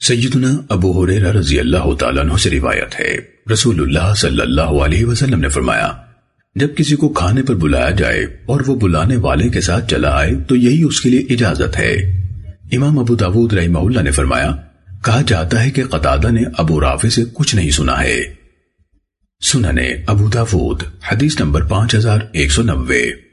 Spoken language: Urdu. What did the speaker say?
سیدنا ابو حریرہ رضی اللہ تعالیٰ عنہ سے روایت ہے۔ رسول اللہ صلی اللہ علیہ وسلم نے فرمایا، جب کسی کو کھانے پر بلایا جائے اور وہ بلانے والے کے ساتھ چلا آئے تو یہی اس کے لیے اجازت ہے۔ امام ابو داود رحمہ اللہ نے فرمایا، کہا جاتا ہے کہ قطادہ نے ابو رافع سے کچھ نہیں سنا ہے۔ سننے ابو داود، حدیث نمبر پانچ ہزار ایک سو نوے۔